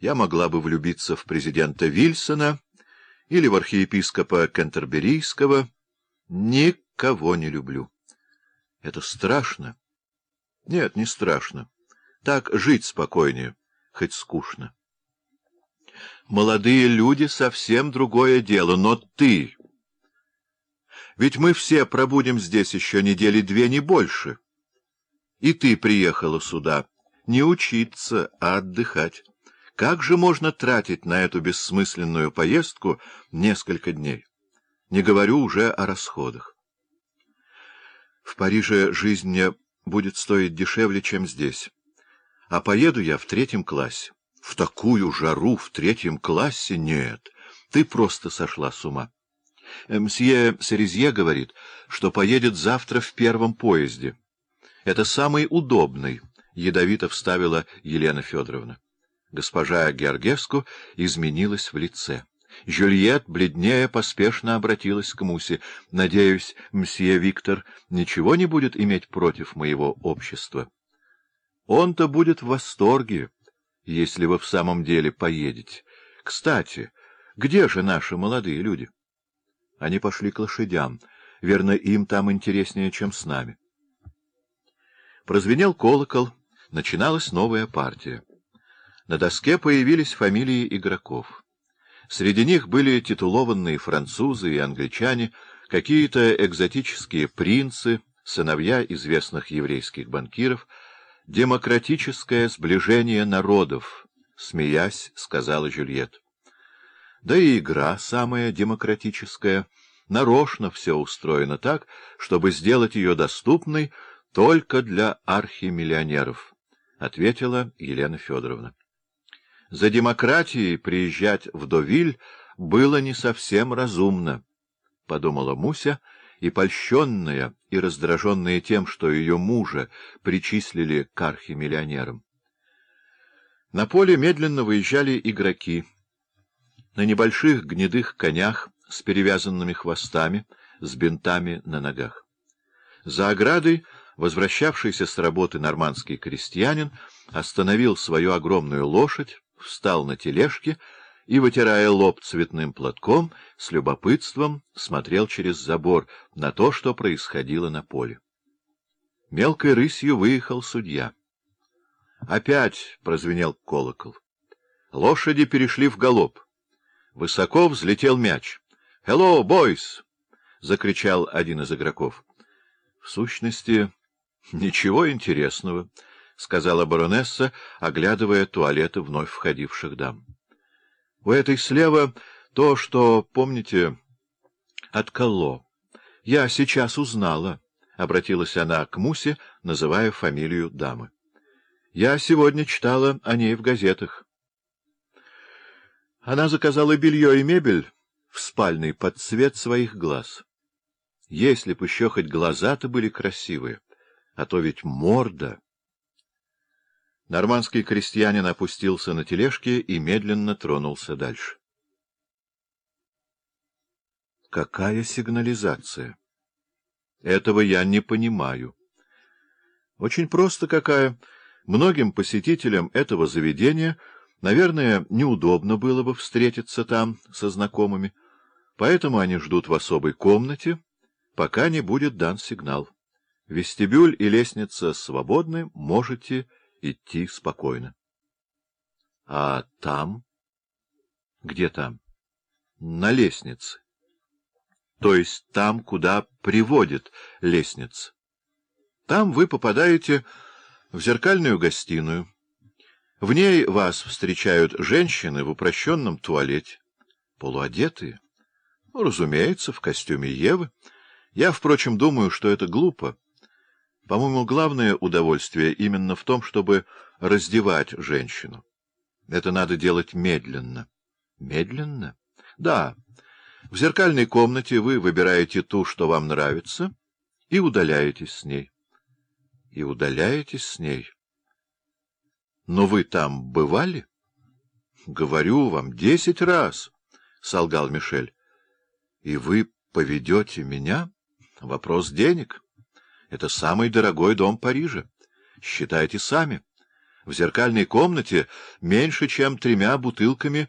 Я могла бы влюбиться в президента Вильсона или в архиепископа Кентерберийского. Никого не люблю. Это страшно. Нет, не страшно. Так жить спокойнее, хоть скучно. Молодые люди — совсем другое дело, но ты... Ведь мы все пробудем здесь еще недели две, не больше. И ты приехала сюда не учиться, а отдыхать. Как же можно тратить на эту бессмысленную поездку несколько дней? Не говорю уже о расходах. В Париже жизнь мне будет стоить дешевле, чем здесь. А поеду я в третьем классе. В такую жару в третьем классе нет. Ты просто сошла с ума. Мсье Серезье говорит, что поедет завтра в первом поезде. Это самый удобный, — ядовито вставила Елена Федоровна. Госпожа Георгевску изменилась в лице. Жюльет, бледнее, поспешно обратилась к Мусе. — Надеюсь, мсье Виктор ничего не будет иметь против моего общества. Он-то будет в восторге, если вы в самом деле поедете. Кстати, где же наши молодые люди? Они пошли к лошадям. Верно, им там интереснее, чем с нами. Прозвенел колокол, начиналась новая партия. На доске появились фамилии игроков. Среди них были титулованные французы и англичане, какие-то экзотические принцы, сыновья известных еврейских банкиров, демократическое сближение народов, смеясь, сказала Жюльет. Да и игра самая демократическая, нарочно все устроено так, чтобы сделать ее доступной только для архимиллионеров, — ответила Елена Федоровна. За демократией приезжать в Довиль было не совсем разумно, — подумала Муся, и, польщенная и раздраженная тем, что ее мужа причислили к архимиллионерам. На поле медленно выезжали игроки. На небольших гнедых конях с перевязанными хвостами, с бинтами на ногах. За оградой возвращавшийся с работы нормандский крестьянин остановил свою огромную лошадь, встал на тележке и, вытирая лоб цветным платком, с любопытством смотрел через забор на то, что происходило на поле. Мелкой рысью выехал судья. Опять прозвенел колокол. Лошади перешли в галоп. Высоко взлетел мяч. «Hello, бойс!» — закричал один из игроков. В сущности, ничего интересного, — сказала баронесса, оглядывая туалеты вновь входивших дам. У этой слева то, что, помните, от Колло. Я сейчас узнала, — обратилась она к Мусе, называя фамилию дамы. Я сегодня читала о ней в газетах. Она заказала белье и мебель в спальный под цвет своих глаз. Если бы еще хоть глаза-то были красивые, а то ведь морда... Нормандский крестьянин опустился на тележке и медленно тронулся дальше. Какая сигнализация? Этого я не понимаю. Очень просто какая. Многим посетителям этого заведения, наверное, неудобно было бы встретиться там со знакомыми, поэтому они ждут в особой комнате, пока не будет дан сигнал. Вестибюль и лестница свободны, можете идти спокойно. — А там? — Где там? — На лестнице. То есть там, куда приводит лестница. Там вы попадаете в зеркальную гостиную. В ней вас встречают женщины в упрощенном туалете, полуодетые. Ну, разумеется, в костюме Евы. Я, впрочем, думаю, что это глупо. По-моему, главное удовольствие именно в том, чтобы раздевать женщину. Это надо делать медленно. Медленно? Да. В зеркальной комнате вы выбираете ту, что вам нравится, и удаляетесь с ней. И удаляетесь с ней. Но вы там бывали? Говорю вам, десять раз, — солгал Мишель. И вы поведете меня? Вопрос денег. Это самый дорогой дом Парижа. Считайте сами. В зеркальной комнате меньше, чем тремя бутылками